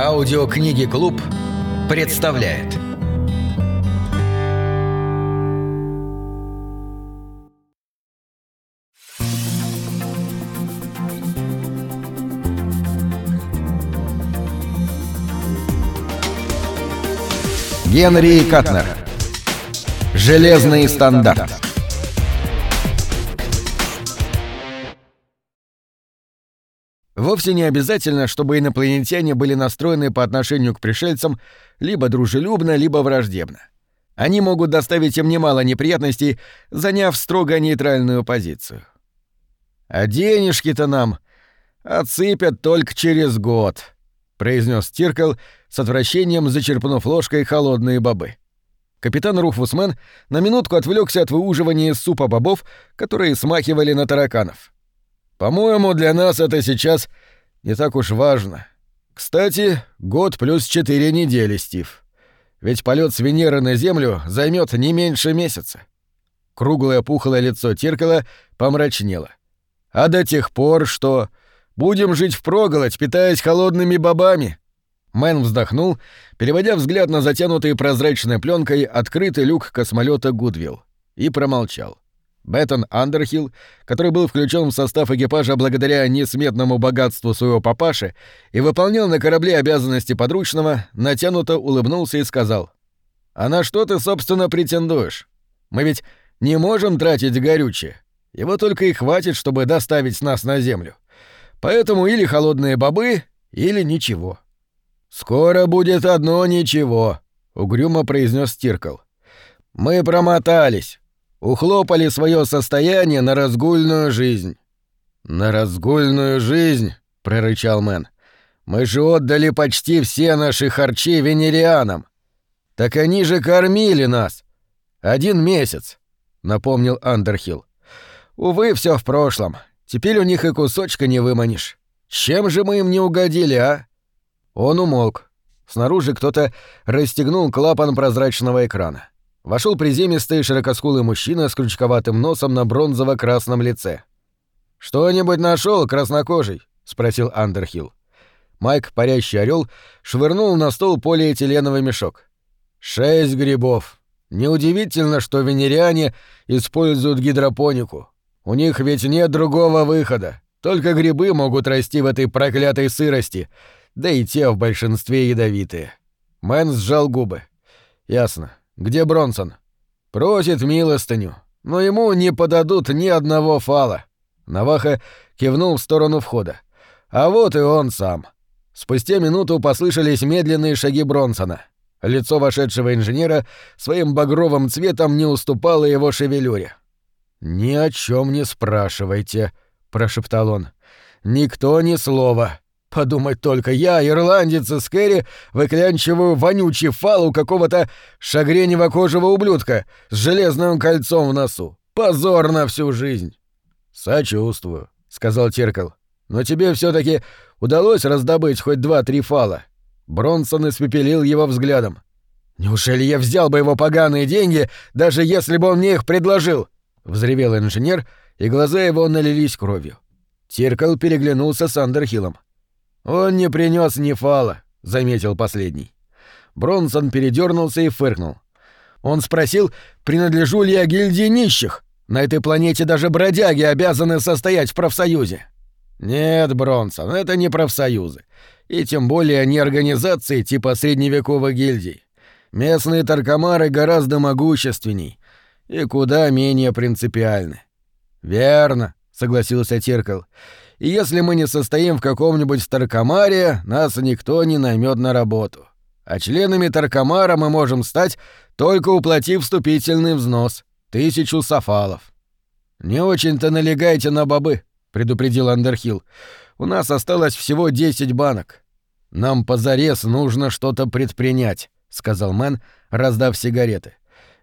Аудиокниги «Клуб» представляет. Генри Катнер. Железный стандарт Вовсе не обязательно, чтобы инопланетяне были настроены по отношению к пришельцам либо дружелюбно, либо враждебно. Они могут доставить им немало неприятностей, заняв строго нейтральную позицию. А денежки-то нам отсыпят только через год, произнес Тиркл с отвращением, зачерпнув ложкой холодные бобы. Капитан Руфусмен на минутку отвлекся от выуживания супа бобов, которые смахивали на тараканов. По-моему, для нас это сейчас не так уж важно. Кстати, год плюс четыре недели, Стив. Ведь полет с Венеры на Землю займет не меньше месяца. Круглое пухлое лицо Тиркала помрачнело. А до тех пор, что будем жить впроголодь, питаясь холодными бобами. Мэн вздохнул, переводя взгляд на затянутый прозрачной пленкой открытый люк космолета Гудвилл, и промолчал. Беттон Андерхилл, который был включен в состав экипажа благодаря несметному богатству своего папаши и выполнял на корабле обязанности подручного, натянуто улыбнулся и сказал. «А на что ты, собственно, претендуешь? Мы ведь не можем тратить горючее. Его только и хватит, чтобы доставить нас на Землю. Поэтому или холодные бобы, или ничего». «Скоро будет одно ничего», — угрюмо произнес Стиркл. «Мы промотались. Ухлопали свое состояние на разгульную жизнь. На разгульную жизнь, прорычал Мэн. Мы же отдали почти все наши харчи венерианам. Так они же кормили нас. Один месяц, напомнил Андерхилл. Увы, все в прошлом. Теперь у них и кусочка не выманишь. Чем же мы им не угодили, а? Он умолк. Снаружи кто-то расстегнул клапан прозрачного экрана. Вошел приземистый широкоскулый мужчина с крючковатым носом на бронзово-красном лице. «Что-нибудь нашел, краснокожий?» — спросил Андерхилл. Майк, парящий орел, швырнул на стол полиэтиленовый мешок. «Шесть грибов. Неудивительно, что венериане используют гидропонику. У них ведь нет другого выхода. Только грибы могут расти в этой проклятой сырости, да и те в большинстве ядовитые». Мэн сжал губы. «Ясно. Где Бронсон? Просит милостыню, но ему не подадут ни одного фала. Наваха кивнул в сторону входа. А вот и он сам. Спустя минуту послышались медленные шаги Бронсона. Лицо вошедшего инженера своим багровым цветом не уступало его шевелюре. «Ни о чем не спрашивайте», — прошептал он. «Никто ни слова. Подумать только, я, ирландец из Кэрри, выклянчиваю вонючий фал у какого-то шагренево-кожего ублюдка с железным кольцом в носу. Позор на всю жизнь. Сочувствую, сказал Теркал. Но тебе все таки удалось раздобыть хоть два-три фала. Бронсон испепелил его взглядом. Неужели я взял бы его поганые деньги, даже если бы он мне их предложил? взревел инженер, и глаза его налились кровью. Теркал переглянулся с Андерхиллом. «Он не принес ни фала», — заметил последний. Бронсон передернулся и фыркнул. Он спросил, принадлежу ли я гильдии нищих. На этой планете даже бродяги обязаны состоять в профсоюзе. Нет, Бронсон, это не профсоюзы. И тем более не организации типа средневековых гильдий. Местные таркомары гораздо могущественней и куда менее принципиальны. Верно, согласился Теркал. И если мы не состоим в каком-нибудь таркомаре, нас никто не наймет на работу. А членами таркомара мы можем стать, только уплатив вступительный взнос — тысячу сафалов. «Не очень-то налегайте на бобы», — предупредил Андерхилл. «У нас осталось всего десять банок». «Нам позарез нужно что-то предпринять», — сказал Мэн, раздав сигареты.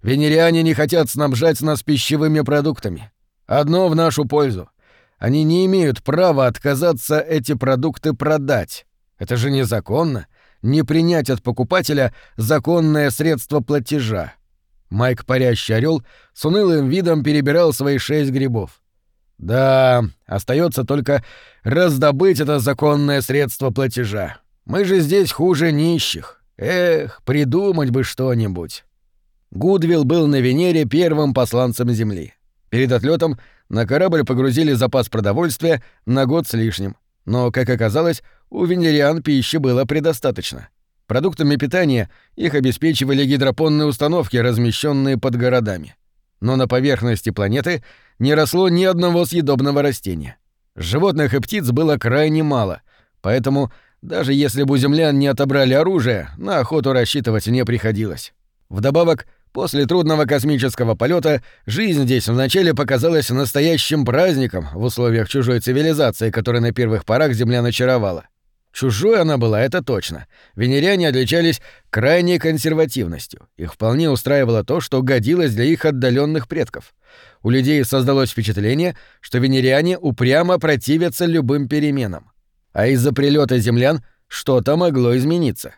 «Венериане не хотят снабжать нас пищевыми продуктами. Одно в нашу пользу. Они не имеют права отказаться эти продукты продать. Это же незаконно. Не принять от покупателя законное средство платежа. Майк Парящий Орел с унылым видом перебирал свои шесть грибов. Да, остается только раздобыть это законное средство платежа. Мы же здесь хуже нищих. Эх, придумать бы что-нибудь. Гудвилл был на Венере первым посланцем Земли. Перед отлетом на корабль погрузили запас продовольствия на год с лишним. Но, как оказалось, у венериан пищи было предостаточно. Продуктами питания их обеспечивали гидропонные установки, размещенные под городами. Но на поверхности планеты не росло ни одного съедобного растения. Животных и птиц было крайне мало, поэтому даже если бы у землян не отобрали оружие, на охоту рассчитывать не приходилось. Вдобавок, После трудного космического полета жизнь здесь вначале показалась настоящим праздником в условиях чужой цивилизации, которая на первых порах Земля начаровала. Чужой она была, это точно. Венеряне отличались крайней консервативностью. Их вполне устраивало то, что годилось для их отдаленных предков. У людей создалось впечатление, что венеряне упрямо противятся любым переменам. А из-за прилета землян что-то могло измениться.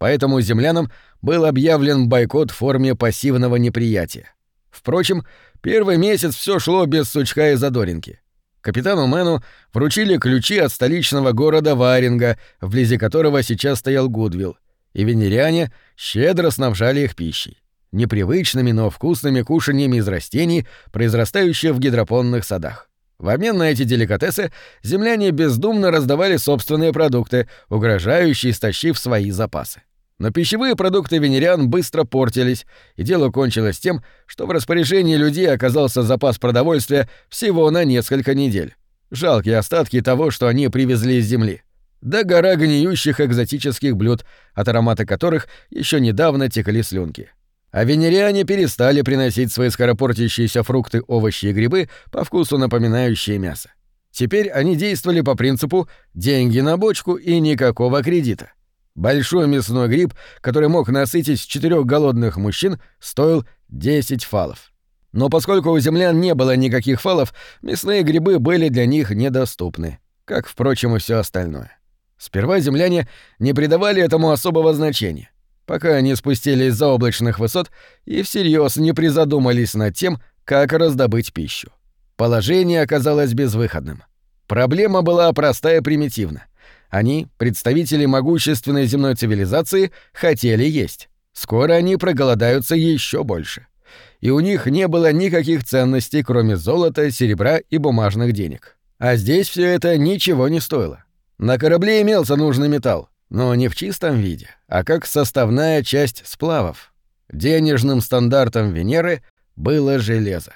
Поэтому землянам был объявлен бойкот в форме пассивного неприятия. Впрочем, первый месяц все шло без сучка и задоринки. Капитану Мэну вручили ключи от столичного города Варинга, вблизи которого сейчас стоял Гудвилл, и венериане щедро снабжали их пищей. Непривычными, но вкусными кушаньями из растений, произрастающих в гидропонных садах. В обмен на эти деликатесы земляне бездумно раздавали собственные продукты, угрожающие истощив свои запасы. Но пищевые продукты венериан быстро портились, и дело кончилось тем, что в распоряжении людей оказался запас продовольствия всего на несколько недель. Жалкие остатки того, что они привезли из земли. Да гора гниющих экзотических блюд, от аромата которых еще недавно текли слюнки. А венериане перестали приносить свои скоропортящиеся фрукты, овощи и грибы, по вкусу напоминающие мясо. Теперь они действовали по принципу «деньги на бочку и никакого кредита». Большой мясной гриб, который мог насытить четырех голодных мужчин, стоил 10 фалов. Но поскольку у землян не было никаких фалов, мясные грибы были для них недоступны, как, впрочем, и все остальное. Сперва земляне не придавали этому особого значения, пока они спустились за облачных высот и всерьез не призадумались над тем, как раздобыть пищу. Положение оказалось безвыходным. Проблема была простая и примитивна. Они, представители могущественной земной цивилизации, хотели есть. Скоро они проголодаются еще больше. И у них не было никаких ценностей, кроме золота, серебра и бумажных денег. А здесь все это ничего не стоило. На корабле имелся нужный металл, но не в чистом виде, а как составная часть сплавов. Денежным стандартом Венеры было железо.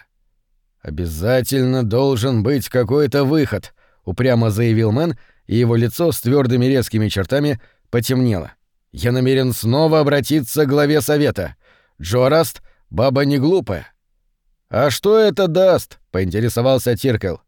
«Обязательно должен быть какой-то выход», — упрямо заявил Мэн, — и его лицо с твердыми резкими чертами потемнело. «Я намерен снова обратиться к главе совета. Джо Раст — баба не глупая». «А что это даст?» — поинтересовался Тиркел.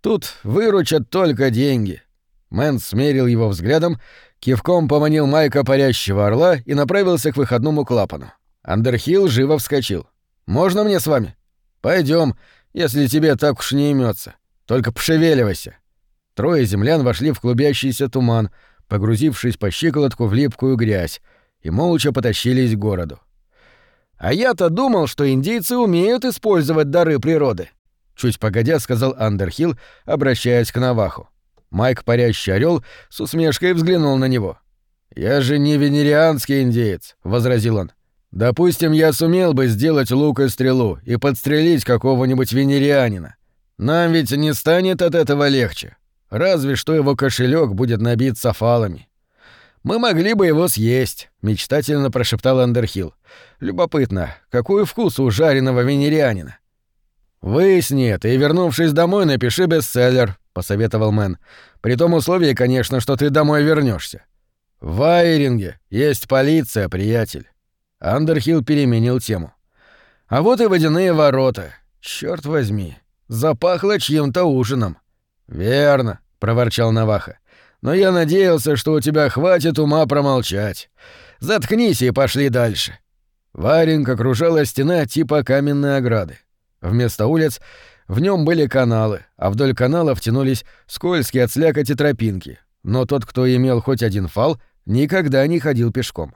«Тут выручат только деньги». Мэн смерил его взглядом, кивком поманил Майка парящего орла и направился к выходному клапану. Андерхилл живо вскочил. «Можно мне с вами?» Пойдем, если тебе так уж не имется. Только пошевеливайся». Трое землян вошли в клубящийся туман, погрузившись по щиколотку в липкую грязь, и молча потащились к городу. «А я-то думал, что индейцы умеют использовать дары природы», — чуть погодя сказал Андерхилл, обращаясь к Наваху. Майк, парящий орел, с усмешкой взглянул на него. «Я же не венерианский индеец», — возразил он. «Допустим, я сумел бы сделать лук и стрелу и подстрелить какого-нибудь венерианина. Нам ведь не станет от этого легче. Разве что его кошелек будет набит софалами. Мы могли бы его съесть, мечтательно прошептал Андерхилл. Любопытно, какой вкус у жареного венерианина? Выясни это и, вернувшись домой, напиши бестселлер, посоветовал Мэн. При том условии, конечно, что ты домой вернешься. В Айринге есть полиция, приятель. Андерхилл переменил тему. А вот и водяные ворота. Черт возьми, запахло чьим-то ужином. Верно, проворчал Наваха. Но я надеялся, что у тебя хватит ума промолчать. Заткнись и пошли дальше. Варинг окружала стена типа каменной ограды. Вместо улиц в нем были каналы, а вдоль каналов тянулись скользкие от слякоти тропинки. Но тот, кто имел хоть один фал, никогда не ходил пешком.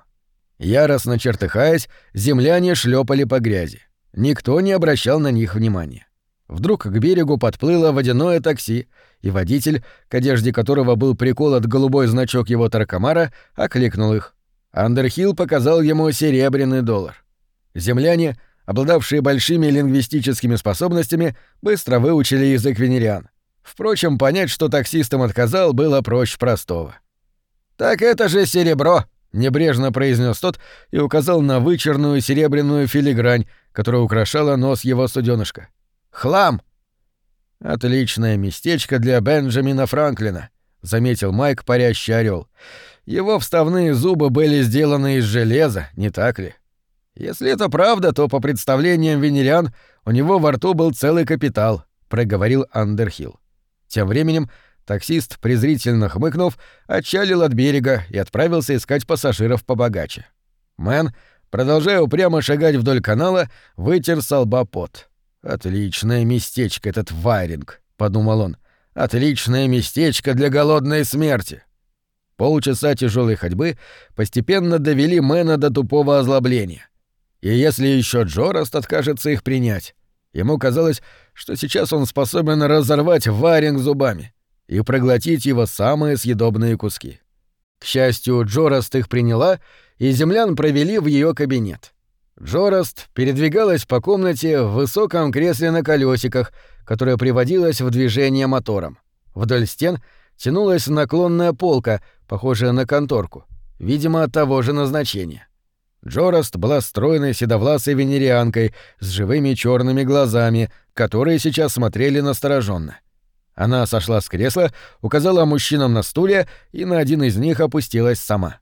Яростно чертыхаясь, земляне шлепали по грязи. Никто не обращал на них внимания. Вдруг к берегу подплыло водяное такси, и водитель, к одежде которого был приколот голубой значок его таркомара, окликнул их. Андерхилл показал ему серебряный доллар. Земляне, обладавшие большими лингвистическими способностями, быстро выучили язык венериан. Впрочем, понять, что таксистам отказал, было проще простого. «Так это же серебро!» — небрежно произнес тот и указал на вычерную серебряную филигрань, которая украшала нос его суденышка. «Хлам!» «Отличное местечко для Бенджамина Франклина», — заметил Майк, парящий орел. «Его вставные зубы были сделаны из железа, не так ли?» «Если это правда, то, по представлениям венериан, у него во рту был целый капитал», — проговорил Андерхилл. Тем временем таксист, презрительно хмыкнув, отчалил от берега и отправился искать пассажиров побогаче. Мэн, продолжая упрямо шагать вдоль канала, вытер с лба пот. «Отличное местечко этот Вайринг», — подумал он. «Отличное местечко для голодной смерти». Полчаса тяжелой ходьбы постепенно довели Мэна до тупого озлобления. И если еще Джораст откажется их принять, ему казалось, что сейчас он способен разорвать Варинг зубами и проглотить его самые съедобные куски. К счастью, Джораст их приняла, и землян провели в ее кабинет. Джораст передвигалась по комнате в высоком кресле на колесиках, которое приводилось в движение мотором. Вдоль стен тянулась наклонная полка, похожая на конторку, видимо, того же назначения. Джораст была стройной седовласой венерианкой с живыми черными глазами, которые сейчас смотрели настороженно. Она сошла с кресла, указала мужчинам на стуле и на один из них опустилась сама.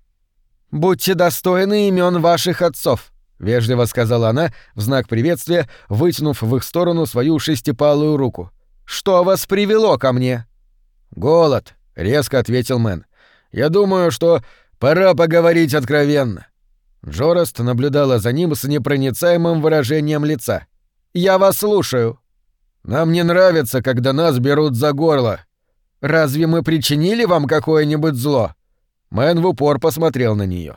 «Будьте достойны имен ваших отцов», — вежливо сказала она в знак приветствия, вытянув в их сторону свою шестипалую руку. «Что вас привело ко мне?» «Голод», — резко ответил Мэн. «Я думаю, что пора поговорить откровенно». Джораст наблюдала за ним с непроницаемым выражением лица. «Я вас слушаю». «Нам не нравится, когда нас берут за горло». «Разве мы причинили вам какое-нибудь зло?» Мэн в упор посмотрел на нее.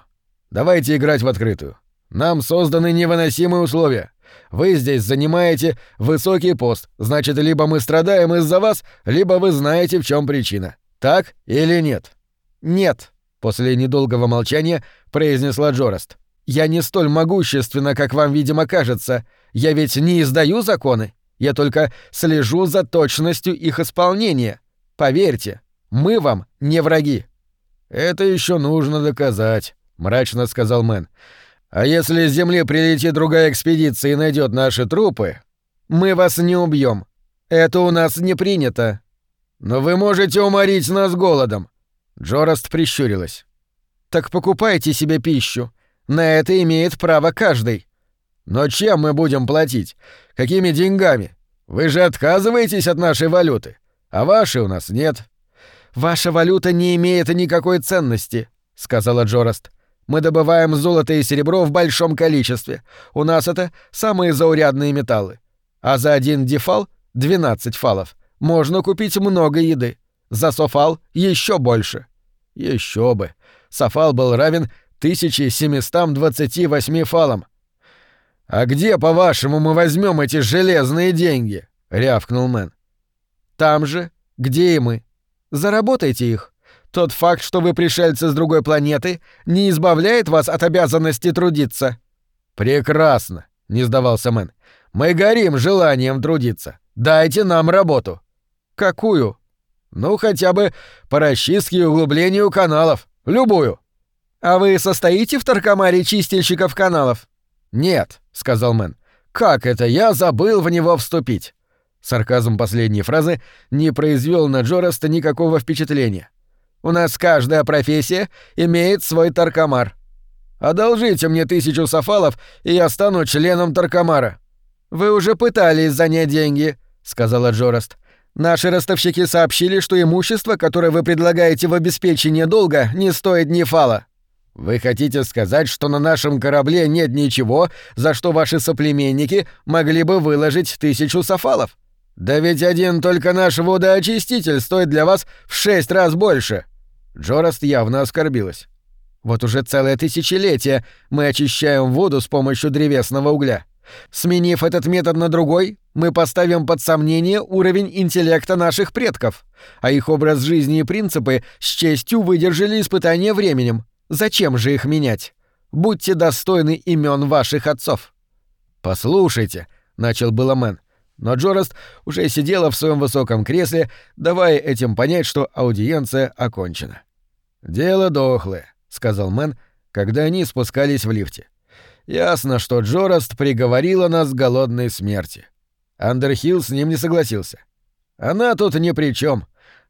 «Давайте играть в открытую. Нам созданы невыносимые условия. Вы здесь занимаете высокий пост, значит, либо мы страдаем из-за вас, либо вы знаете, в чем причина. Так или нет? Нет, после недолгого молчания произнесла Джораст. Я не столь могущественна, как вам, видимо, кажется. Я ведь не издаю законы. Я только слежу за точностью их исполнения. Поверьте, мы вам не враги. Это еще нужно доказать, мрачно сказал Мэн. А если с Земли прилетит другая экспедиция и найдет наши трупы, мы вас не убьем. Это у нас не принято. Но вы можете уморить нас голодом. Джораст прищурилась. Так покупайте себе пищу. На это имеет право каждый. Но чем мы будем платить? Какими деньгами? Вы же отказываетесь от нашей валюты, а вашей у нас нет. Ваша валюта не имеет никакой ценности, сказала Джораст. Мы добываем золото и серебро в большом количестве. У нас это самые заурядные металлы. А за один дефал — 12 фалов. Можно купить много еды. За софал — еще больше. Еще бы. Софал был равен 1728 фалам. «А где, по-вашему, мы возьмем эти железные деньги?» — рявкнул Мэн. «Там же, где и мы. Заработайте их. Тот факт, что вы пришельцы с другой планеты, не избавляет вас от обязанности трудиться». «Прекрасно», — не сдавался Мэн. «Мы горим желанием трудиться. Дайте нам работу». «Какую?» «Ну, хотя бы по расчистке и углублению каналов. Любую». «А вы состоите в Таркомаре чистильщиков каналов?» «Нет», — сказал Мэн. «Как это я забыл в него вступить?» Сарказм последней фразы не произвел на Джораста никакого впечатления. У нас каждая профессия имеет свой таркомар. Одолжите мне тысячу сафалов, и я стану членом таркомара. Вы уже пытались занять деньги, сказала Джораст. Наши ростовщики сообщили, что имущество, которое вы предлагаете в обеспечение долга, не стоит ни фала. Вы хотите сказать, что на нашем корабле нет ничего, за что ваши соплеменники могли бы выложить тысячу сафалов? «Да ведь один только наш водоочиститель стоит для вас в шесть раз больше!» Джораст явно оскорбилась. «Вот уже целое тысячелетие мы очищаем воду с помощью древесного угля. Сменив этот метод на другой, мы поставим под сомнение уровень интеллекта наших предков, а их образ жизни и принципы с честью выдержали испытание временем. Зачем же их менять? Будьте достойны имен ваших отцов. Послушайте, начал было Мэн, но Джораст уже сидела в своем высоком кресле, давая этим понять, что аудиенция окончена. Дело дохлое, сказал Мэн, когда они спускались в лифте. Ясно, что Джораст приговорила нас к голодной смерти. Андерхилл с ним не согласился. Она тут ни при чем.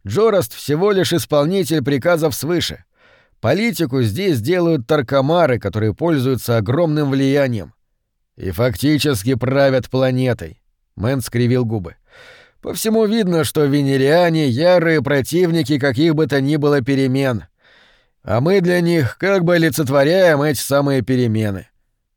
Джораст всего лишь исполнитель приказов свыше. Политику здесь делают таркомары, которые пользуются огромным влиянием. И фактически правят планетой. Мэн скривил губы. По всему видно, что венериане — ярые противники каких бы то ни было перемен. А мы для них как бы олицетворяем эти самые перемены.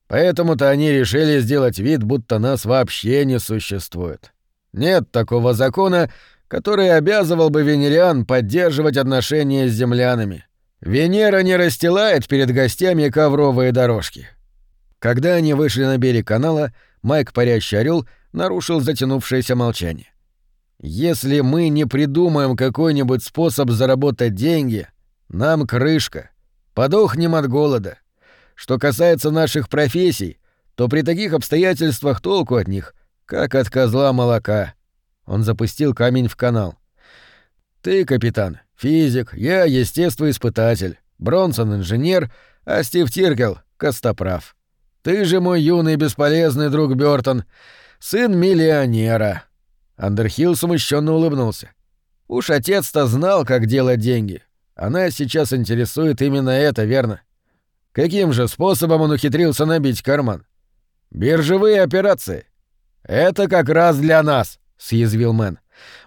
Поэтому-то они решили сделать вид, будто нас вообще не существует. Нет такого закона, который обязывал бы венериан поддерживать отношения с землянами. Венера не расстилает перед гостями ковровые дорожки. Когда они вышли на берег канала, Майк Парящий Орел нарушил затянувшееся молчание. «Если мы не придумаем какой-нибудь способ заработать деньги, нам крышка. Подохнем от голода. Что касается наших профессий, то при таких обстоятельствах толку от них, как от козла молока. Он запустил камень в канал. Ты, капитан, физик, я естествоиспытатель, Бронсон инженер, а Стив Тиркел — костоправ. Ты же мой юный бесполезный друг Бёртон, сын миллионера. Андерхилл смущенно улыбнулся. Уж отец-то знал, как делать деньги. Она сейчас интересует именно это, верно? Каким же способом он ухитрился набить карман? Биржевые операции. Это как раз для нас, съязвил Мэн.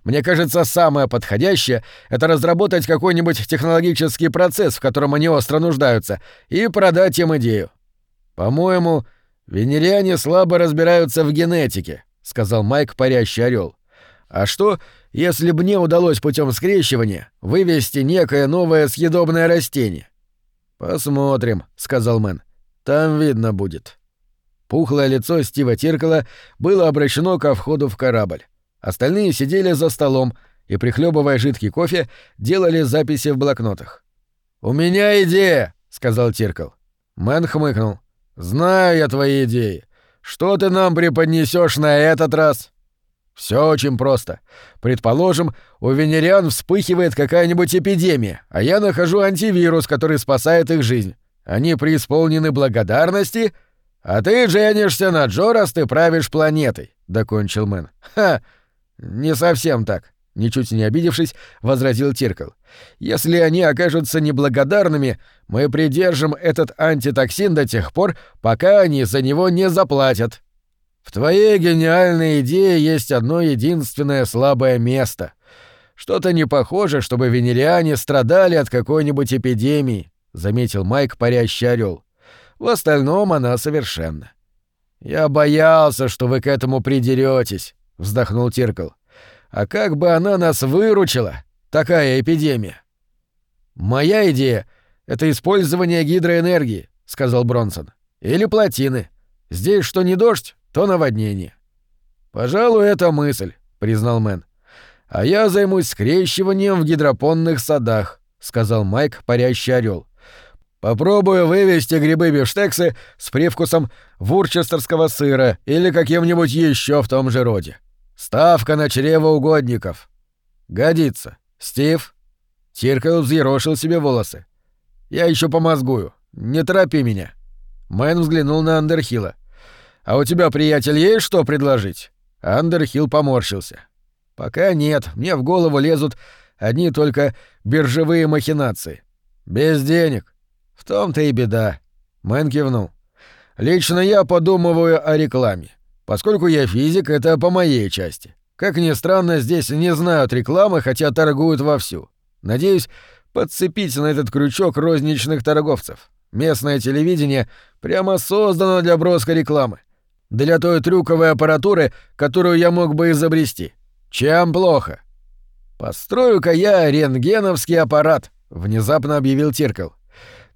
Мне кажется, самое подходящее — это разработать какой-нибудь технологический процесс, в котором они остро нуждаются, и продать им идею. По-моему, венериане слабо разбираются в генетике, сказал Майк, парящий орел. А что, если бы мне удалось путем скрещивания вывести некое новое съедобное растение? «Посмотрим», — сказал Мэн. «Там видно будет». Пухлое лицо Стива Тиркела было обращено ко входу в корабль. Остальные сидели за столом и, прихлебывая жидкий кофе, делали записи в блокнотах. «У меня идея», — сказал Тиркел. Мэн хмыкнул. «Знаю я твои идеи. Что ты нам преподнесешь на этот раз?» Все очень просто. Предположим, у венериан вспыхивает какая-нибудь эпидемия, а я нахожу антивирус, который спасает их жизнь. Они преисполнены благодарности, а ты женишься на Джораст, ты правишь планетой, — докончил Мэн. Ха! Не совсем так. Ничуть не обидевшись, возразил Тиркел. «Если они окажутся неблагодарными, мы придержим этот антитоксин до тех пор, пока они за него не заплатят. В твоей гениальной идее есть одно единственное слабое место. Что-то не похоже, чтобы венериане страдали от какой-нибудь эпидемии, заметил Майк, парящий орел. В остальном она совершенна. Я боялся, что вы к этому придеретесь, вздохнул Тиркл. А как бы она нас выручила, такая эпидемия? Моя идея — это использование гидроэнергии, сказал Бронсон. Или плотины. Здесь что не дождь, то наводнение. Пожалуй, это мысль, признал Мэн. А я займусь скрещиванием в гидропонных садах, сказал Майк, парящий орел. Попробую вывести грибы-бифштексы с привкусом вурчестерского сыра или каким-нибудь еще в том же роде. Ставка на чревоугодников. Годится. Стив? Тиркл взъерошил себе волосы. Я еще помозгую. Не торопи меня. Мэн взглянул на Андерхилла. А у тебя, приятель, есть что предложить? Андерхилл поморщился. Пока нет, мне в голову лезут одни только биржевые махинации. Без денег. В том-то и беда. Мэн кивнул. Лично я подумываю о рекламе. Поскольку я физик, это по моей части. Как ни странно, здесь не знают рекламы, хотя торгуют вовсю. Надеюсь, подцепить на этот крючок розничных торговцев. Местное телевидение прямо создано для броской рекламы для той трюковой аппаратуры, которую я мог бы изобрести. Чем плохо? Построю-ка я рентгеновский аппарат, внезапно объявил Тиркл.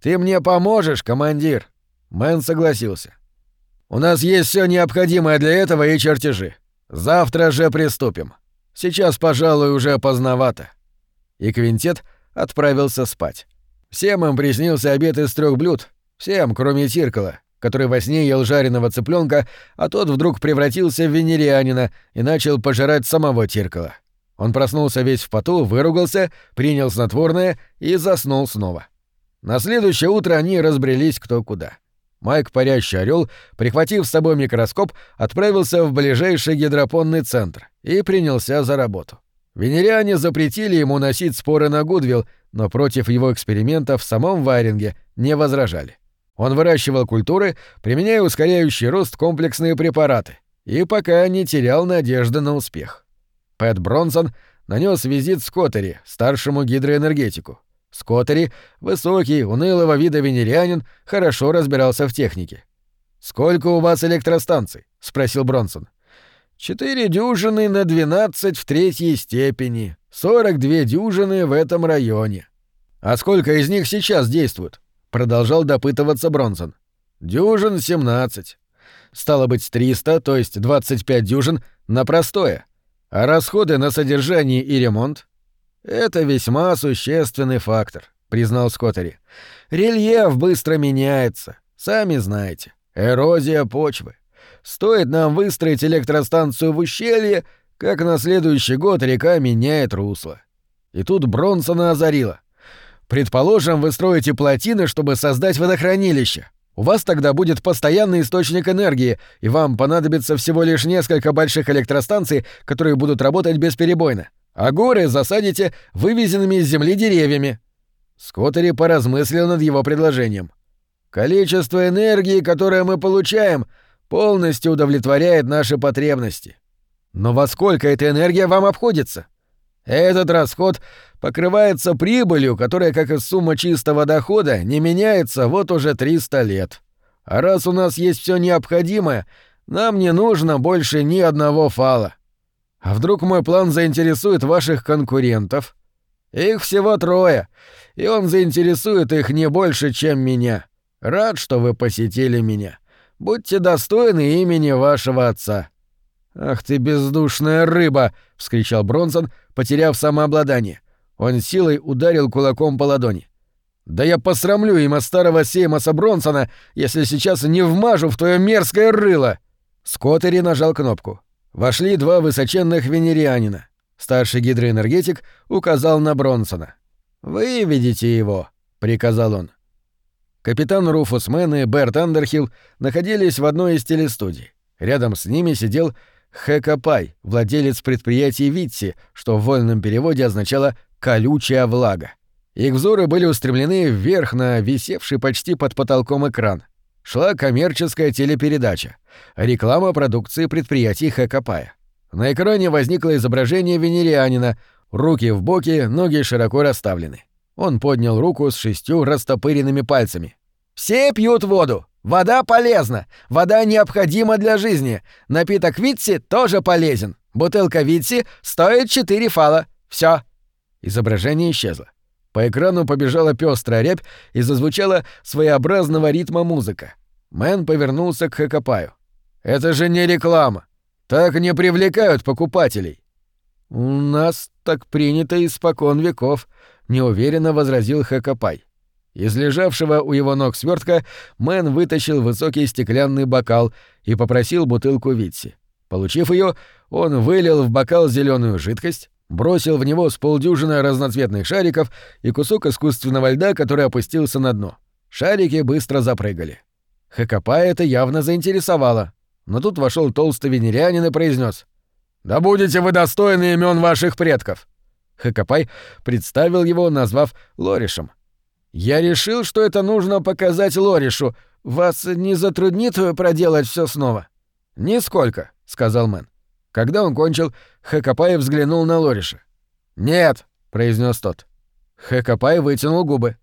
Ты мне поможешь, командир? Мэн согласился. У нас есть все необходимое для этого и чертежи. Завтра же приступим. Сейчас, пожалуй, уже поздновато». И квинтет отправился спать. Всем им приснился обед из трех блюд. Всем, кроме Тиркала, который во сне ел жареного цыпленка, а тот вдруг превратился в венерианина и начал пожирать самого Тиркала. Он проснулся весь в поту, выругался, принял снотворное и заснул снова. На следующее утро они разбрелись кто куда. Майк Парящий орел, прихватив с собой микроскоп, отправился в ближайший гидропонный центр и принялся за работу. Венериане запретили ему носить споры на Гудвилл, но против его экспериментов в самом Вайринге не возражали. Он выращивал культуры, применяя ускоряющий рост комплексные препараты, и пока не терял надежды на успех. Пэт Бронсон нанес визит Скоттери, старшему гидроэнергетику. Скоттери, высокий, унылого вида венерианин, хорошо разбирался в технике. «Сколько у вас электростанций?» — спросил Бронсон. «Четыре дюжины на двенадцать в третьей степени, сорок две дюжины в этом районе». «А сколько из них сейчас действуют?» — продолжал допытываться Бронсон. «Дюжин семнадцать. Стало быть, триста, то есть двадцать пять дюжин, на простое. А расходы на содержание и ремонт? Это весьма существенный фактор, признал Скоттери. Рельеф быстро меняется, сами знаете. Эрозия почвы. Стоит нам выстроить электростанцию в ущелье, как на следующий год река меняет русло. И тут Бронсона озарило. Предположим, вы строите плотины, чтобы создать водохранилище. У вас тогда будет постоянный источник энергии, и вам понадобится всего лишь несколько больших электростанций, которые будут работать бесперебойно. А горы засадите вывезенными из земли деревьями. Скоттери поразмыслил над его предложением. Количество энергии, которое мы получаем, полностью удовлетворяет наши потребности. Но во сколько эта энергия вам обходится? Этот расход покрывается прибылью, которая, как и сумма чистого дохода, не меняется вот уже 300 лет. А раз у нас есть все необходимое, нам не нужно больше ни одного фала. А вдруг мой план заинтересует ваших конкурентов? Их всего трое, и он заинтересует их не больше, чем меня. Рад, что вы посетили меня. Будьте достойны имени вашего отца. «Ах ты бездушная рыба!» — вскричал Бронсон, потеряв самообладание. Он силой ударил кулаком по ладони. «Да я посрамлю им старого Сеймаса Бронсона, если сейчас не вмажу в твое мерзкое рыло!» Скоттери нажал кнопку. Вошли два высоченных венерианина. Старший гидроэнергетик указал на Бронсона. «Выведите его», — приказал он. Капитан Руфус Мэн и Берт Андерхилл находились в одной из телестудий. Рядом с ними сидел Хэкапай, владелец предприятия Витси, что в вольном переводе означало «колючая влага». Их взоры были устремлены вверх на висевший почти под потолком экран. Шла коммерческая телепередача. Реклама продукции предприятий Хэкапая. На экране возникло изображение венерианина, руки в боки, ноги широко расставлены. Он поднял руку с шестью растопыренными пальцами. «Все пьют воду! Вода полезна. Вода необходима для жизни. Напиток Витси тоже полезен. Бутылка Витси стоит 4 фала. Все. Изображение исчезло. По экрану побежала пестрая рябь и зазвучала своеобразного ритма музыка. Мэн повернулся к Хэкопаю. «Это же не реклама. Так не привлекают покупателей». «У нас так принято испокон веков», — неуверенно возразил Хэкопай. Из лежавшего у его ног свертка Мэн вытащил высокий стеклянный бокал и попросил бутылку Витси. Получив ее, он вылил в бокал зеленую жидкость, бросил в него с полдюжины разноцветных шариков и кусок искусственного льда, который опустился на дно. Шарики быстро запрыгали. Хэкопа это явно заинтересовало. Но тут вошел толстый венерянин и произнес: «Да будете вы достойны имен ваших предков!» Хэкопай представил его, назвав Лоришем. Я решил, что это нужно показать Лоришу. Вас не затруднит проделать все снова? Нисколько, сказал Мэн. Когда он кончил, Хэкопай взглянул на Лориша. Нет, произнес тот. Хэкопай вытянул губы.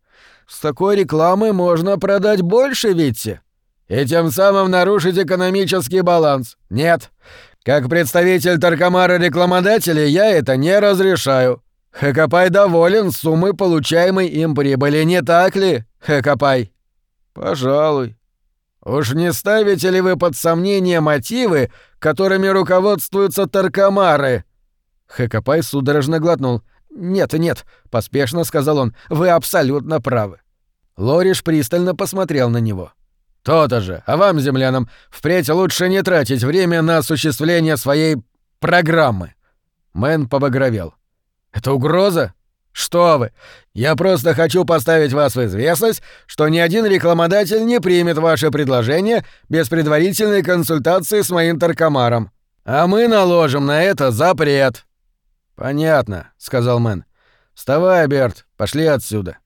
С такой рекламой можно продать больше, Витти. И тем самым нарушить экономический баланс. Нет. Как представитель Таркомара рекламодателей я это не разрешаю. Хэкопай доволен суммой получаемой им прибыли, не так ли, Хэкопай? Пожалуй. Уж не ставите ли вы под сомнение мотивы, которыми руководствуются таркомары?» Хэкопай судорожно глотнул. «Нет, нет», — поспешно сказал он, — «вы абсолютно правы». Лориш пристально посмотрел на него. «То-то же, а вам, землянам, впредь лучше не тратить время на осуществление своей программы». Мэн побагровел. «Это угроза? Что вы? Я просто хочу поставить вас в известность, что ни один рекламодатель не примет ваше предложение без предварительной консультации с моим таркомаром. А мы наложим на это запрет». «Понятно», — сказал Мэн. «Вставай, Берт, пошли отсюда».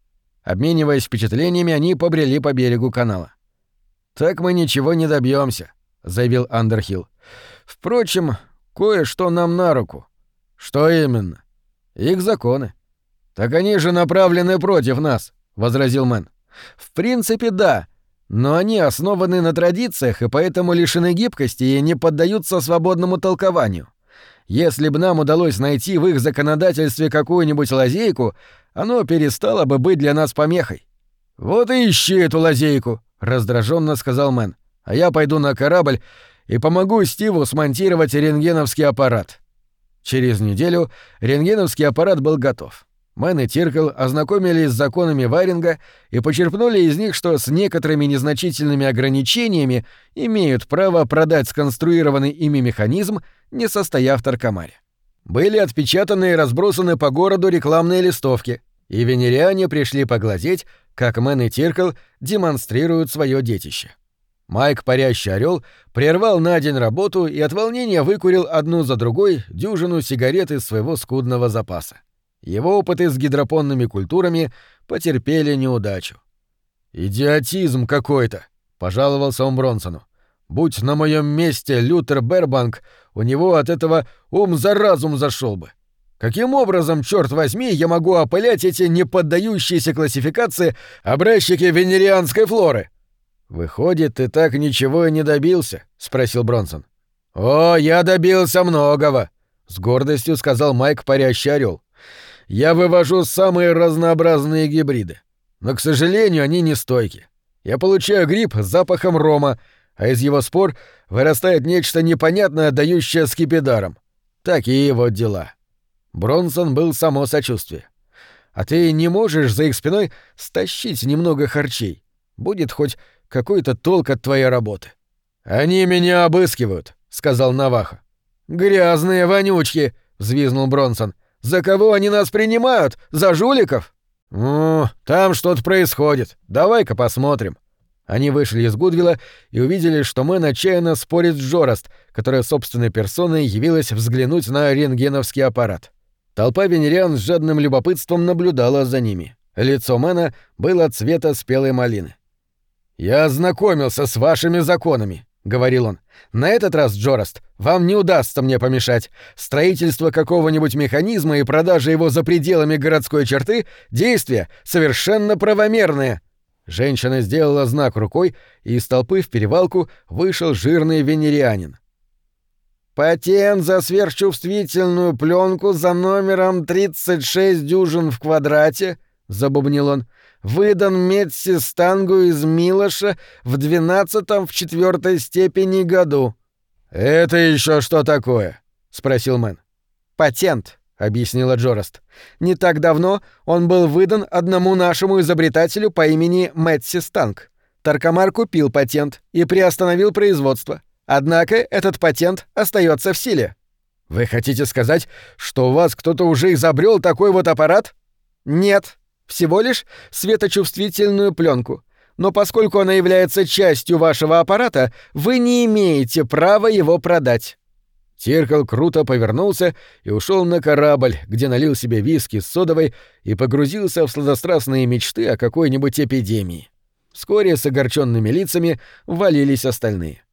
Обмениваясь впечатлениями, они побрели по берегу канала. «Так мы ничего не добьемся, заявил Андерхилл. «Впрочем, кое-что нам на руку». «Что именно?» «Их законы». «Так они же направлены против нас», — возразил Мэн. «В принципе, да, но они основаны на традициях и поэтому лишены гибкости и не поддаются свободному толкованию. Если бы нам удалось найти в их законодательстве какую-нибудь лазейку, оно перестало бы быть для нас помехой». «Вот и ищи эту лазейку», — раздраженно сказал Мэн. «А я пойду на корабль и помогу Стиву смонтировать рентгеновский аппарат». Через неделю рентгеновский аппарат был готов. Мэн и Тиркел ознакомились с законами Варинга и почерпнули из них, что с некоторыми незначительными ограничениями имеют право продать сконструированный ими механизм, не состояв в Таркомаре. Были отпечатаны и разбросаны по городу рекламные листовки, и венериане пришли поглазеть, как Мэн и Тиркл демонстрируют свое детище. Майк, парящий орел, прервал на день работу и от волнения выкурил одну за другой дюжину сигарет из своего скудного запаса. Его опыты с гидропонными культурами потерпели неудачу. «Идиотизм какой-то», — пожаловался он Бронсону. «Будь на моем месте Лютер Бербанк, у него от этого ум за разум зашел бы. Каким образом, черт возьми, я могу опылять эти неподдающиеся классификации образчики венерианской флоры?» «Выходит, ты так ничего и не добился?» — спросил Бронсон. «О, я добился многого», — с гордостью сказал Майк Парящий орел я вывожу самые разнообразные гибриды. Но, к сожалению, они не стойки. Я получаю гриб с запахом рома, а из его спор вырастает нечто непонятное, отдающее скипидаром. Такие вот дела. Бронсон был само сочувствие. А ты не можешь за их спиной стащить немного харчей? Будет хоть какой-то толк от твоей работы. Они меня обыскивают, сказал Наваха. Грязные вонючки, взвизнул Бронсон. За кого они нас принимают? За жуликов? Ну, там что-то происходит. Давай-ка посмотрим. Они вышли из Гудвилла и увидели, что Мэн отчаянно спорит с Джораст, которая собственной персоной явилась взглянуть на рентгеновский аппарат. Толпа венериан с жадным любопытством наблюдала за ними. Лицо Мэна было цвета спелой малины. «Я ознакомился с вашими законами», — говорил он. «На этот раз, Джораст, вам не удастся мне помешать. Строительство какого-нибудь механизма и продажа его за пределами городской черты — действия совершенно правомерные». Женщина сделала знак рукой, и из толпы в перевалку вышел жирный венерианин. «Патент за сверхчувствительную пленку за номером 36 дюжин в квадрате», — забубнил он, — выдан Метси Стангу из Милоша в двенадцатом в четвертой степени году». «Это еще что такое?» — спросил Мэн. «Патент», — объяснила Джораст. «Не так давно он был выдан одному нашему изобретателю по имени Мэтси Станг. Таркомар купил патент и приостановил производство. Однако этот патент остается в силе». «Вы хотите сказать, что у вас кто-то уже изобрел такой вот аппарат?» «Нет», всего лишь светочувствительную пленку. Но поскольку она является частью вашего аппарата, вы не имеете права его продать. Тиркл круто повернулся и ушел на корабль, где налил себе виски с содовой и погрузился в сладострастные мечты о какой-нибудь эпидемии. Вскоре с огорченными лицами валились остальные.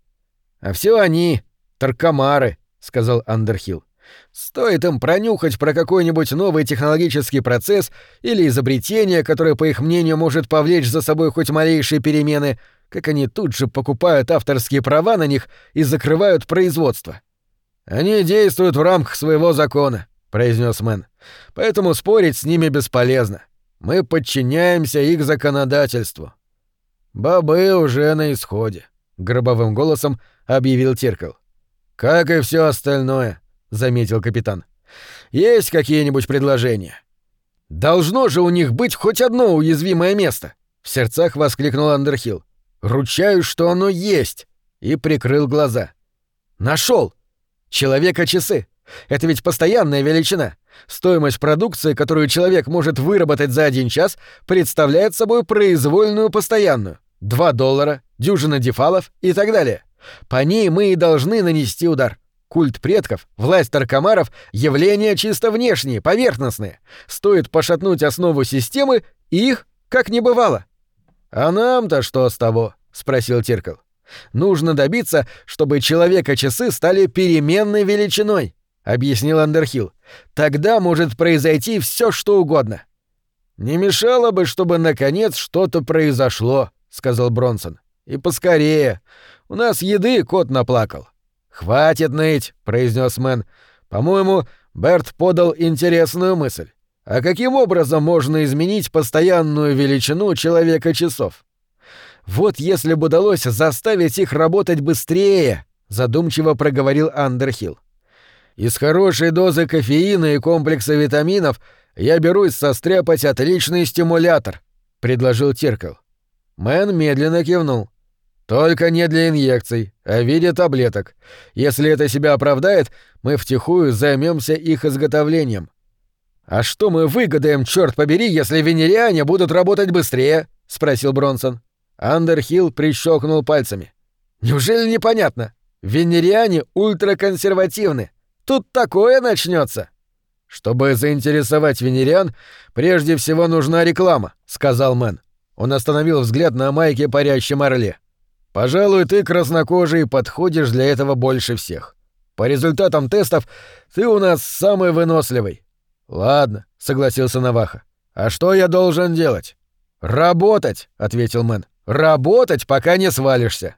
«А все они — таркомары», — сказал Андерхилл. Стоит им пронюхать про какой-нибудь новый технологический процесс или изобретение, которое, по их мнению, может повлечь за собой хоть малейшие перемены, как они тут же покупают авторские права на них и закрывают производство. «Они действуют в рамках своего закона», — произнес Мэн. «Поэтому спорить с ними бесполезно. Мы подчиняемся их законодательству». «Бобы уже на исходе», — гробовым голосом объявил Теркл. «Как и все остальное», — заметил капитан. «Есть какие-нибудь предложения?» «Должно же у них быть хоть одно уязвимое место!» — в сердцах воскликнул Андерхилл. «Ручаюсь, что оно есть!» и прикрыл глаза. Нашел! Человека-часы! Это ведь постоянная величина. Стоимость продукции, которую человек может выработать за один час, представляет собой произвольную постоянную. Два доллара, дюжина дефалов и так далее. По ней мы и должны нанести удар. Культ предков, власть таркомаров — явления чисто внешние, поверхностные. Стоит пошатнуть основу системы, и их как не бывало. «А нам-то что с того?» — спросил Тиркл. «Нужно добиться, чтобы человека-часы стали переменной величиной», — объяснил Андерхилл. «Тогда может произойти все, что угодно». «Не мешало бы, чтобы наконец что-то произошло», — сказал Бронсон. «И поскорее. У нас еды кот наплакал». «Хватит ныть», — произнес Мэн. «По-моему, Берт подал интересную мысль. А каким образом можно изменить постоянную величину человека-часов? Вот если бы удалось заставить их работать быстрее, задумчиво проговорил Андерхилл. Из хорошей дозы кофеина и комплекса витаминов я берусь состряпать отличный стимулятор, предложил Теркл. Мэн медленно кивнул. Только не для инъекций, а в виде таблеток. Если это себя оправдает, мы втихую займемся их изготовлением. А что мы выгодаем, черт побери, если венериане будут работать быстрее? спросил Бронсон. Андерхилл прищелкнул пальцами. Неужели непонятно? Венериане ультраконсервативны. Тут такое начнется. Чтобы заинтересовать венериан, прежде всего нужна реклама, сказал Мэн. Он остановил взгляд на Майке Парящем Орле. Пожалуй, ты, краснокожий, подходишь для этого больше всех. По результатам тестов ты у нас самый выносливый. Ладно, согласился навахо. А что я должен делать? Работать, ответил Мэн. Работать, пока не свалишься.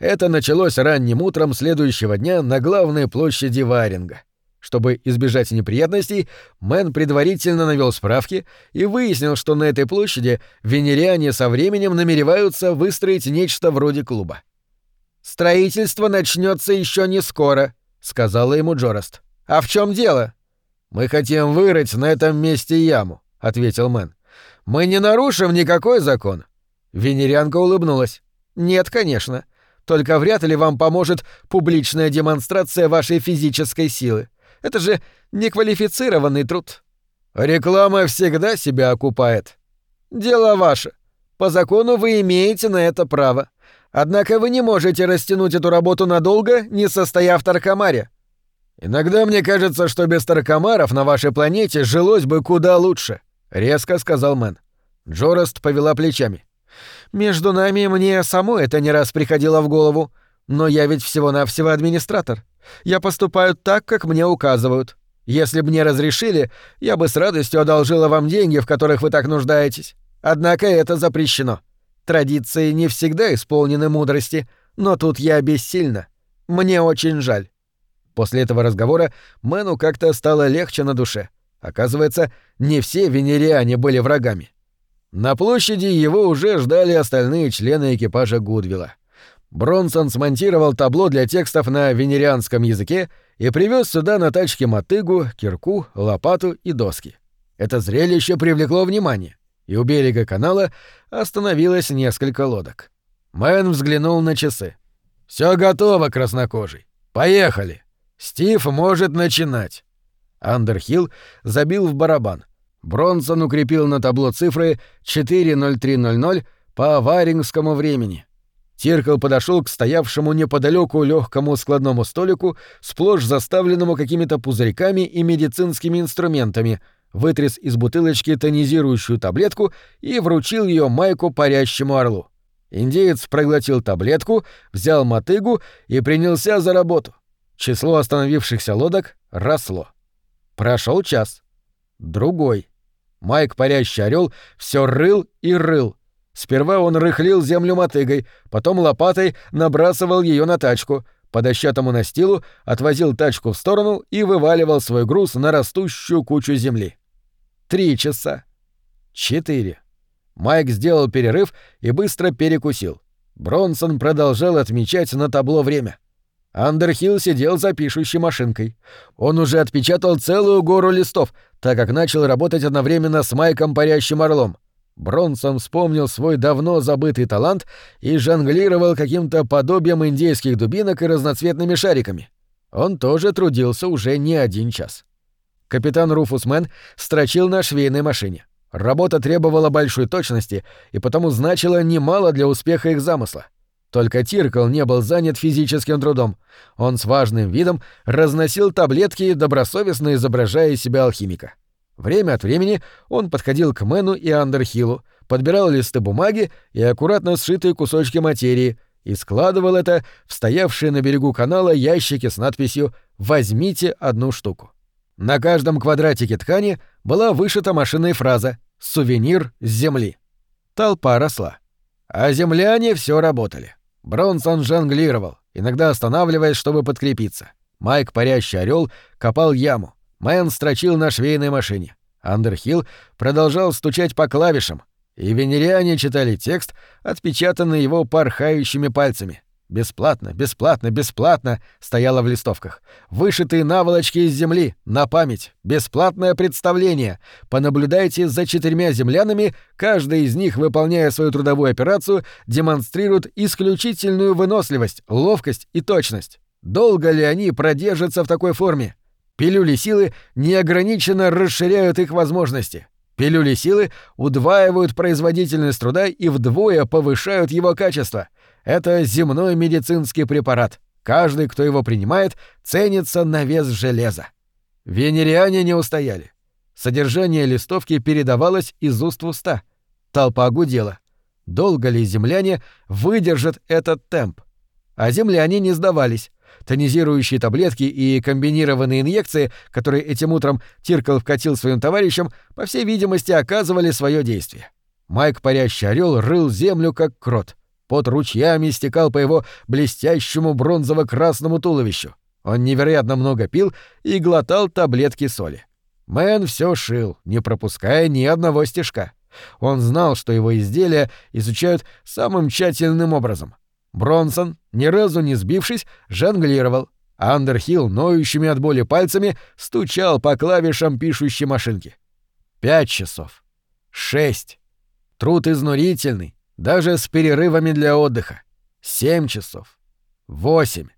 Это началось ранним утром следующего дня на главной площади Варинга. Чтобы избежать неприятностей, Мэн предварительно навел справки и выяснил, что на этой площади венериане со временем намереваются выстроить нечто вроде клуба. «Строительство начнется еще не скоро», — сказала ему Джораст. «А в чем дело?» «Мы хотим вырыть на этом месте яму», — ответил Мэн. «Мы не нарушим никакой закон». Венерианка улыбнулась. «Нет, конечно. Только вряд ли вам поможет публичная демонстрация вашей физической силы. Это же неквалифицированный труд. Реклама всегда себя окупает. Дело ваше. По закону вы имеете на это право. Однако вы не можете растянуть эту работу надолго, не состояв в Таркомаре. Иногда мне кажется, что без Таркомаров на вашей планете жилось бы куда лучше, резко сказал Мэн. Джораст повела плечами. Между нами мне само это не раз приходило в голову, но я ведь всего-навсего администратор. Я поступаю так, как мне указывают. Если бы мне разрешили, я бы с радостью одолжила вам деньги, в которых вы так нуждаетесь. Однако это запрещено. Традиции не всегда исполнены мудрости, но тут я бессильна. Мне очень жаль». После этого разговора Мэну как-то стало легче на душе. Оказывается, не все венериане были врагами. На площади его уже ждали остальные члены экипажа Гудвилла. Бронсон смонтировал табло для текстов на венерианском языке и привез сюда на тачке мотыгу, кирку, лопату и доски. Это зрелище привлекло внимание, и у берега канала остановилось несколько лодок. Мэн взглянул на часы. Все готово, краснокожий. Поехали. Стив может начинать». Андерхилл забил в барабан. Бронсон укрепил на табло цифры 40300 по варингскому времени. Тиркл подошел к стоявшему неподалеку легкому складному столику, сплошь заставленному какими-то пузырьками и медицинскими инструментами, вытряс из бутылочки тонизирующую таблетку и вручил ее майку парящему орлу. Индеец проглотил таблетку, взял мотыгу и принялся за работу. Число остановившихся лодок росло. Прошел час. Другой. Майк, парящий орел, все рыл и рыл. Сперва он рыхлил землю мотыгой, потом лопатой набрасывал ее на тачку, по дощатому настилу отвозил тачку в сторону и вываливал свой груз на растущую кучу земли. Три часа. Четыре. Майк сделал перерыв и быстро перекусил. Бронсон продолжал отмечать на табло время. Андерхилл сидел за пишущей машинкой. Он уже отпечатал целую гору листов, так как начал работать одновременно с Майком Парящим Орлом. Бронсон вспомнил свой давно забытый талант и жонглировал каким-то подобием индейских дубинок и разноцветными шариками. Он тоже трудился уже не один час. Капитан Руфус Мэн строчил на швейной машине. Работа требовала большой точности и потому значила немало для успеха их замысла. Только Тиркл не был занят физическим трудом. Он с важным видом разносил таблетки, добросовестно изображая из себя алхимика. Время от времени он подходил к Мэну и Андерхиллу, подбирал листы бумаги и аккуратно сшитые кусочки материи и складывал это в стоявшие на берегу канала ящики с надписью «Возьмите одну штуку». На каждом квадратике ткани была вышита машинная фраза «Сувенир с земли». Толпа росла. А земляне все работали. Бронсон жонглировал, иногда останавливаясь, чтобы подкрепиться. Майк, парящий орел, копал яму. Мэн строчил на швейной машине. Андерхилл продолжал стучать по клавишам, и венериане читали текст, отпечатанный его порхающими пальцами. «Бесплатно, бесплатно, бесплатно» стояло в листовках. «Вышитые наволочки из земли, на память, бесплатное представление. Понаблюдайте за четырьмя землянами, каждый из них, выполняя свою трудовую операцию, демонстрирует исключительную выносливость, ловкость и точность. Долго ли они продержатся в такой форме? Пилюли силы неограниченно расширяют их возможности. Пилюли силы удваивают производительность труда и вдвое повышают его качество. Это земной медицинский препарат. Каждый, кто его принимает, ценится на вес железа. Венериане не устояли. Содержание листовки передавалось из уст в уста. Толпа гудела. Долго ли земляне выдержат этот темп? А земляне не сдавались. Тонизирующие таблетки и комбинированные инъекции, которые этим утром Тиркл вкатил своим товарищам, по всей видимости, оказывали свое действие. Майк Парящий Орел рыл землю, как крот. Под ручьями стекал по его блестящему бронзово-красному туловищу. Он невероятно много пил и глотал таблетки соли. Мэн все шил, не пропуская ни одного стежка. Он знал, что его изделия изучают самым тщательным образом — Бронсон, ни разу не сбившись, жонглировал. Андерхилл, ноющими от боли пальцами, стучал по клавишам пишущей машинки. Пять часов. Шесть. Труд изнурительный, даже с перерывами для отдыха. Семь часов. Восемь.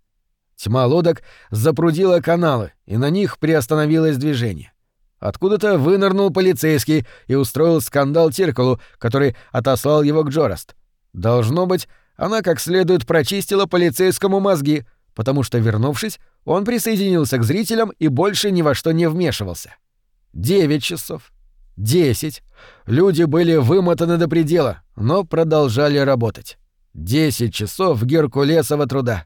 Тьма лодок запрудила каналы, и на них приостановилось движение. Откуда-то вынырнул полицейский и устроил скандал Тирколу, который отослал его к Джораст. Должно быть, она как следует прочистила полицейскому мозги, потому что, вернувшись, он присоединился к зрителям и больше ни во что не вмешивался. Девять часов. Десять. Люди были вымотаны до предела, но продолжали работать. Десять часов Геркулесова труда.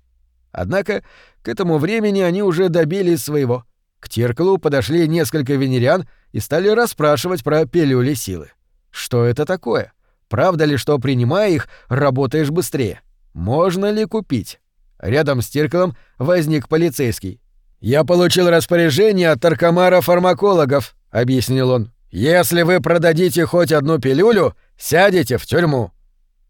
Однако к этому времени они уже добились своего. К Тирклу подошли несколько венериан и стали расспрашивать про пилюли силы. Что это такое? Правда ли, что принимая их, работаешь быстрее? Можно ли купить? Рядом с Тирклом возник полицейский. «Я получил распоряжение от таркомара-фармакологов», — объяснил он. «Если вы продадите хоть одну пилюлю, сядете в тюрьму».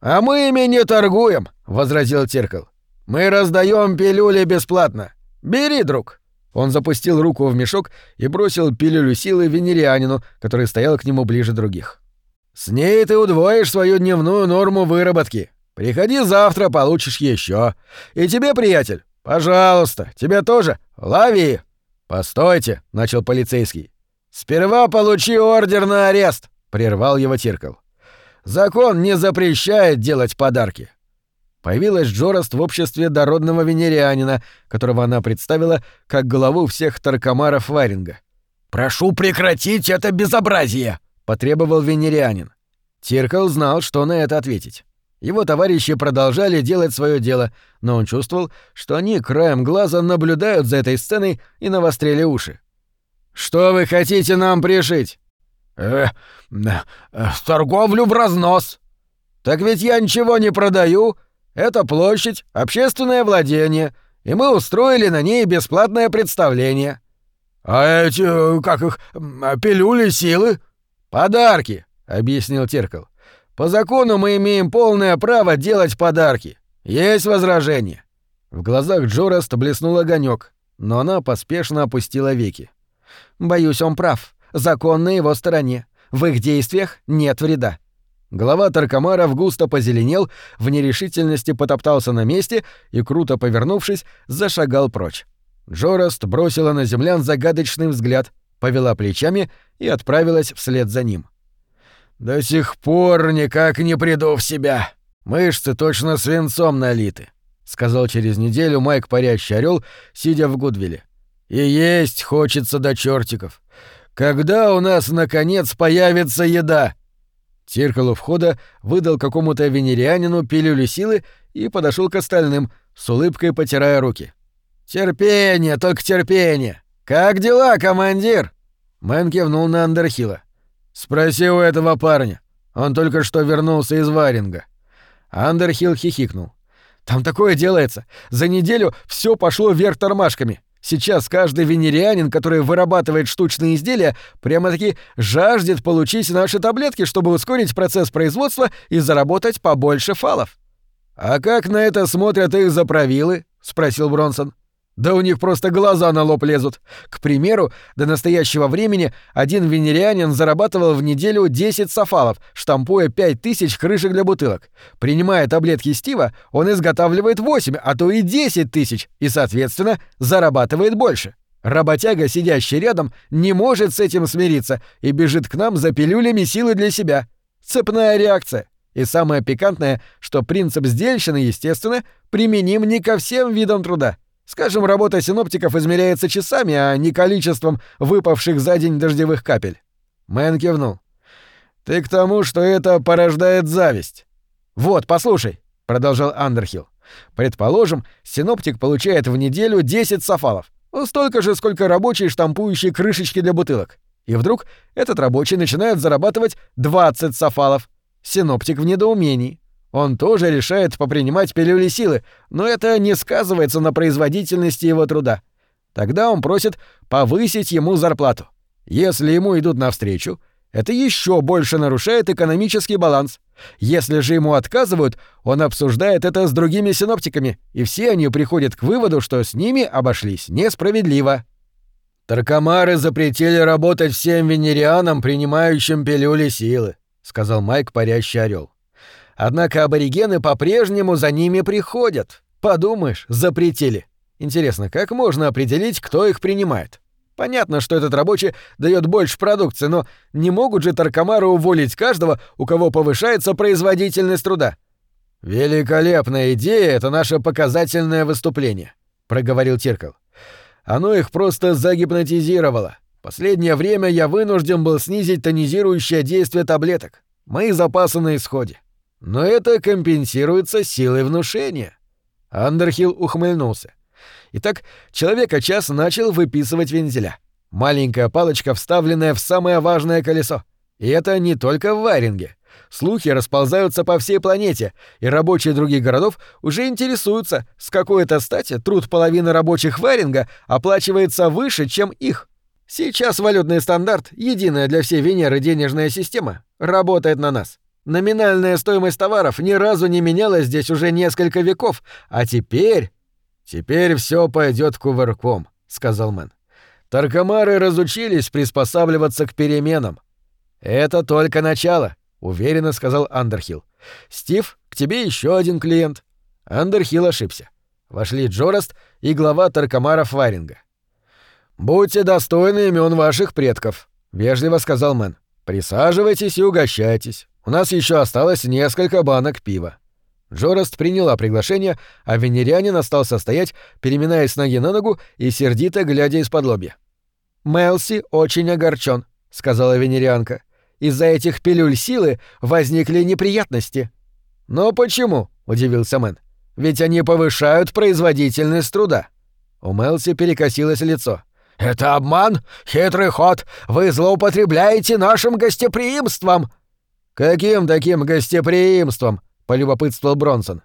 «А мы ими не торгуем», — возразил Тиркл. «Мы раздаем пилюли бесплатно. Бери, друг». Он запустил руку в мешок и бросил пилюлю силы венерианину, который стоял к нему ближе других. С ней ты удвоишь свою дневную норму выработки. Приходи завтра, получишь еще. И тебе, приятель, пожалуйста, тебе тоже. Лови. Постойте, начал полицейский. Сперва получи ордер на арест, прервал его Тиркл. Закон не запрещает делать подарки. Появилась Джораст в обществе дородного венерианина, которого она представила как главу всех таркомаров Варинга. «Прошу прекратить это безобразие!» — потребовал венерианин. Тиркл знал, что на это ответить. Его товарищи продолжали делать свое дело, но он чувствовал, что они краем глаза наблюдают за этой сценой и навострили уши. «Что вы хотите нам пришить?» «Э, э, торговлю в разнос». «Так ведь я ничего не продаю. Это площадь, общественное владение, и мы устроили на ней бесплатное представление». «А эти, как их, пилюли силы?» «Подарки», — объяснил Теркл. По закону мы имеем полное право делать подарки. Есть возражения?» В глазах Джораст блеснул огонек, но она поспешно опустила веки. «Боюсь, он прав. Закон на его стороне. В их действиях нет вреда». Голова Таркомаров густо позеленел, в нерешительности потоптался на месте и, круто повернувшись, зашагал прочь. Джораст бросила на землян загадочный взгляд, повела плечами и отправилась вслед за ним. «До сих пор никак не приду в себя. Мышцы точно свинцом налиты», — сказал через неделю Майк Парящий орел, сидя в Гудвилле. «И есть хочется до чертиков. Когда у нас, наконец, появится еда?» Циркл у входа выдал какому-то венерианину пилюлю силы и подошел к остальным, с улыбкой потирая руки. «Терпение, только терпение! Как дела, командир?» Мэн кивнул на Андерхилла. «Спроси у этого парня. Он только что вернулся из Варинга». Андерхилл хихикнул. «Там такое делается. За неделю все пошло вверх тормашками. Сейчас каждый венерианин, который вырабатывает штучные изделия, прямо-таки жаждет получить наши таблетки, чтобы ускорить процесс производства и заработать побольше фалов». «А как на это смотрят их заправилы?» — спросил Бронсон. Да у них просто глаза на лоб лезут. К примеру, до настоящего времени один венерианин зарабатывал в неделю 10 софалов, штампуя 5000 крышек для бутылок. Принимая таблетки Стива, он изготавливает 8, а то и 10 тысяч, и, соответственно, зарабатывает больше. Работяга, сидящий рядом, не может с этим смириться и бежит к нам за пилюлями силы для себя. Цепная реакция. И самое пикантное, что принцип сдельщины, естественно, применим не ко всем видам труда. Скажем, работа синоптиков измеряется часами, а не количеством выпавших за день дождевых капель. Мэн кивнул. Ты к тому, что это порождает зависть. Вот, послушай, продолжал Андерхилл. Предположим, синоптик получает в неделю 10 софалов. Столько же, сколько рабочий, штампующий крышечки для бутылок. И вдруг этот рабочий начинает зарабатывать 20 софалов. Синоптик в недоумении. Он тоже решает попринимать пилюли силы, но это не сказывается на производительности его труда. Тогда он просит повысить ему зарплату. Если ему идут навстречу, это еще больше нарушает экономический баланс. Если же ему отказывают, он обсуждает это с другими синоптиками, и все они приходят к выводу, что с ними обошлись несправедливо. «Таркомары запретили работать всем венерианам, принимающим пилюли силы», — сказал Майк, парящий орел. Однако аборигены по-прежнему за ними приходят. Подумаешь, запретили. Интересно, как можно определить, кто их принимает? Понятно, что этот рабочий дает больше продукции, но не могут же таркомары уволить каждого, у кого повышается производительность труда. «Великолепная идея — это наше показательное выступление», — проговорил Тиркл. «Оно их просто загипнотизировало. Последнее время я вынужден был снизить тонизирующее действие таблеток. Мои запасы на исходе. Но это компенсируется силой внушения. Андерхилл ухмыльнулся. Итак, человека час начал выписывать вензеля. Маленькая палочка, вставленная в самое важное колесо. И это не только в Варинге. Слухи расползаются по всей планете, и рабочие других городов уже интересуются, с какой-то стати труд половины рабочих Варинга оплачивается выше, чем их. Сейчас валютный стандарт, единая для всей Венеры денежная система, работает на нас. Номинальная стоимость товаров ни разу не менялась здесь уже несколько веков, а теперь... Теперь все пойдет кувырком, сказал Мэн. Таркомары разучились приспосабливаться к переменам. Это только начало, уверенно сказал Андерхилл. Стив, к тебе еще один клиент. Андерхилл ошибся. Вошли Джораст и глава Таркомаров Варинга. «Будьте достойны имен ваших предков», — вежливо сказал Мэн. «Присаживайтесь и угощайтесь. У нас еще осталось несколько банок пива. Джораст приняла приглашение, а венерианин остался стоять, переминаясь с ноги на ногу и сердито глядя из-под лобья. «Мелси очень огорчен», — сказала венерианка. «Из-за этих пилюль силы возникли неприятности». «Но почему?» — удивился Мэн. «Ведь они повышают производительность труда». У Мелси перекосилось лицо. «Это обман? Хитрый ход! Вы злоупотребляете нашим гостеприимством!» «Каким таким гостеприимством?» — полюбопытствовал Бронсон.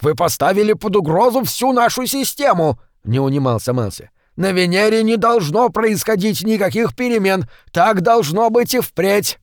«Вы поставили под угрозу всю нашу систему!» — не унимался Мелси. «На Венере не должно происходить никаких перемен. Так должно быть и впредь».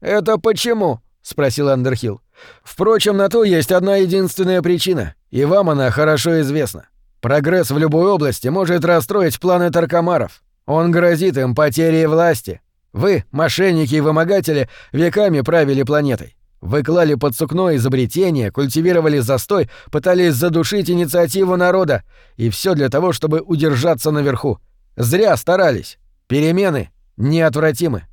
«Это почему?» — спросил Андерхилл. Впрочем, на то есть одна единственная причина, и вам она хорошо известна. Прогресс в любой области может расстроить планы таркомаров. Он грозит им потерей власти. Вы, мошенники и вымогатели, веками правили планетой. Вы клали под сукно изобретения, культивировали застой, пытались задушить инициативу народа. И все для того, чтобы удержаться наверху. Зря старались. Перемены неотвратимы.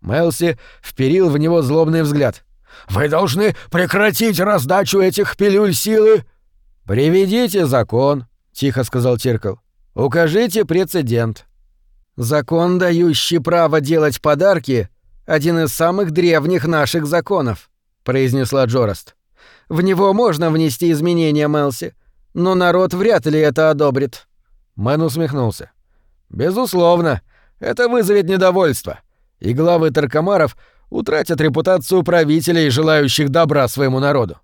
Мелси вперил в него злобный взгляд. «Вы должны прекратить раздачу этих пилюль силы!» «Приведите закон», — тихо сказал Тиркл. «Укажите прецедент». «Закон, дающий право делать подарки, один из самых древних наших законов», — произнесла Джораст. «В него можно внести изменения, Мелси, но народ вряд ли это одобрит». Мэн усмехнулся. «Безусловно, это вызовет недовольство, и главы таркомаров утратят репутацию правителей, желающих добра своему народу».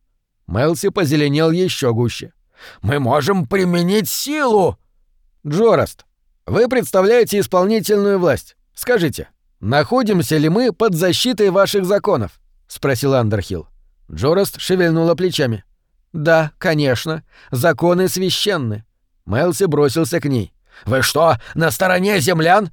Мелси позеленел еще гуще. Мы можем применить силу!» «Джораст, вы представляете исполнительную власть. Скажите, находимся ли мы под защитой ваших законов?» — спросил Андерхилл. Джораст шевельнула плечами. «Да, конечно. Законы священны». Мелси бросился к ней. «Вы что, на стороне землян?»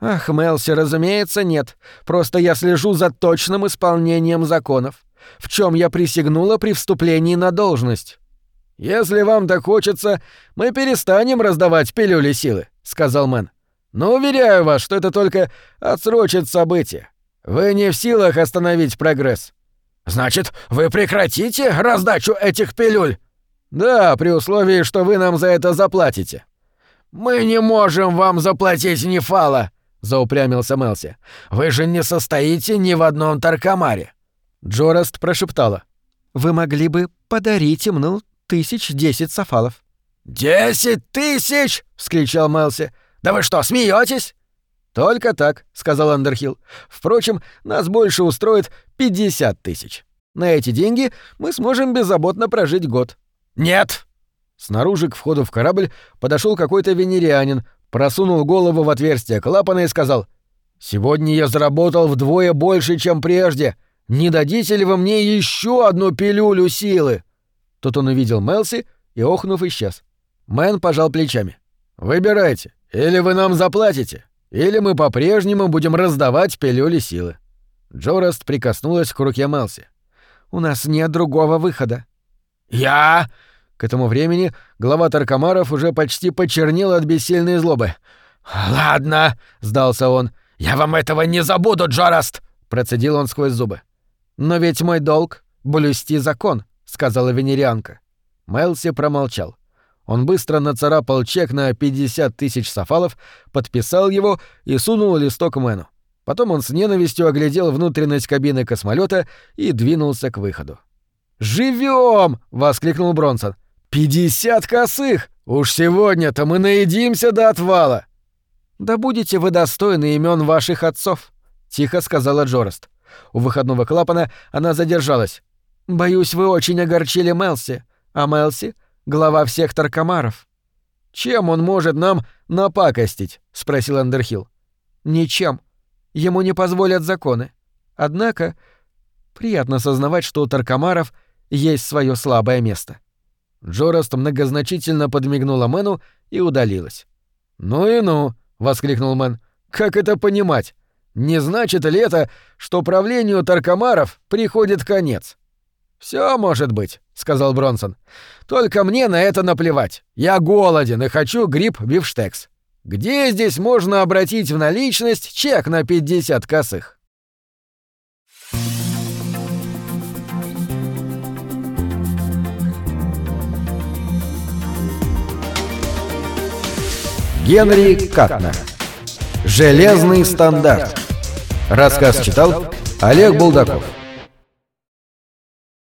«Ах, Мелси, разумеется, нет. Просто я слежу за точным исполнением законов. В чем я присягнула при вступлении на должность. «Если вам так хочется, мы перестанем раздавать пилюли силы», — сказал Мэн. «Но уверяю вас, что это только отсрочит события. Вы не в силах остановить прогресс». «Значит, вы прекратите раздачу этих пилюль?» «Да, при условии, что вы нам за это заплатите». «Мы не можем вам заплатить ни фала», — заупрямился Мелси. «Вы же не состоите ни в одном таркомаре». Джораст прошептала. «Вы могли бы подарить им, ну, тысяч десять сафалов». «Десять тысяч!» — вскричал Мелси. «Да вы что, смеетесь? «Только так», — сказал Андерхилл. «Впрочем, нас больше устроит пятьдесят тысяч. На эти деньги мы сможем беззаботно прожить год». «Нет!» Снаружи к входу в корабль подошел какой-то венерианин, просунул голову в отверстие клапана и сказал «Сегодня я заработал вдвое больше, чем прежде. Не дадите ли вы мне еще одну пилюлю силы?» Тут он увидел Мелси и, охнув, исчез. Мэн пожал плечами. «Выбирайте. Или вы нам заплатите, или мы по-прежнему будем раздавать пилюли силы». Джораст прикоснулась к руке Мелси. «У нас нет другого выхода». «Я...» К этому времени глава Таркомаров уже почти почернел от бессильной злобы. «Ладно», — сдался он. «Я вам этого не забуду, Джораст!» — процедил он сквозь зубы. «Но ведь мой долг — блюсти закон», сказала венерианка. Мелси промолчал. Он быстро нацарапал чек на 50 тысяч сафалов, подписал его и сунул листок Мэну. Потом он с ненавистью оглядел внутренность кабины космолета и двинулся к выходу. «Живем!» — воскликнул Бронсон. «Пятьдесят косых! Уж сегодня-то мы наедимся до отвала!» «Да будете вы достойны имен ваших отцов», — тихо сказала Джорест. У выходного клапана она задержалась. «Боюсь, вы очень огорчили Мелси, а Мелси — глава всех таркомаров». «Чем он может нам напакостить?» — спросил Андерхилл. «Ничем. Ему не позволят законы. Однако приятно сознавать, что у таркомаров есть свое слабое место». Джораст многозначительно подмигнула Мэну и удалилась. «Ну и ну!» — воскликнул Мэн. «Как это понимать? Не значит ли это, что правлению таркомаров приходит конец?» Все может быть», — сказал Бронсон. «Только мне на это наплевать. Я голоден и хочу гриб-бифштекс. Где здесь можно обратить в наличность чек на 50 косых?» Генри Катнер. Железный стандарт. Рассказ читал Олег Булдаков.